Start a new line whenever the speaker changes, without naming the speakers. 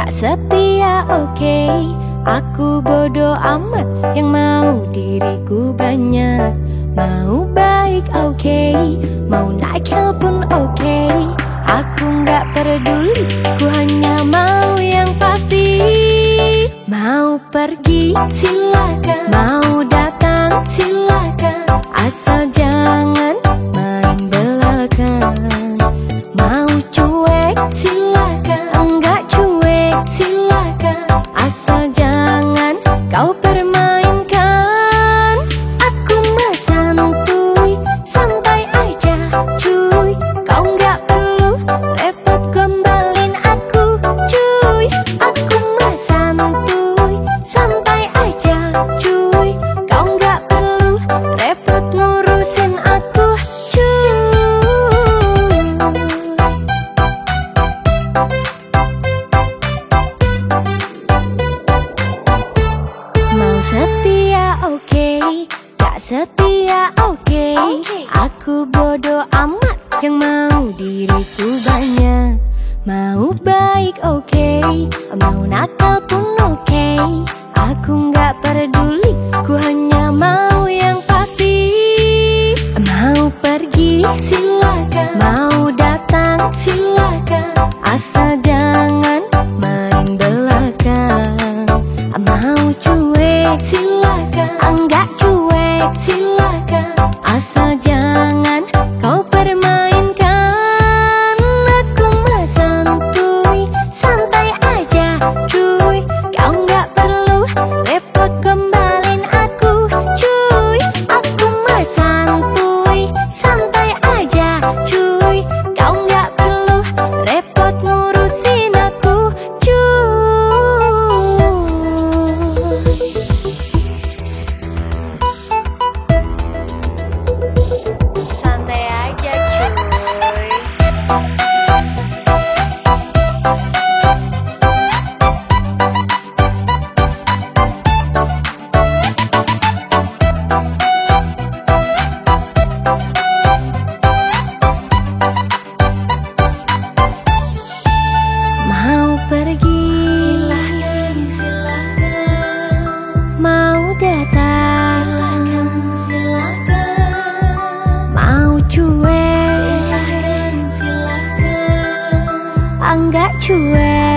Gak setia oke okay. Aku bodoh amat yang mau diriku banyak Mau baik oke okay. Mau nakal pun oke okay. Aku gak peduli Ku hanya mau yang pasti Mau pergi silakan. Mau datang setia oke okay. Aku bodoh amat Yang mau diriku banyak Mau baik oke okay. Mau nakal pun oke okay. Aku gak peduli Ku hanya mau yang pasti Mau pergi silakan Mau cuek silakan, silakan. Enggak cuek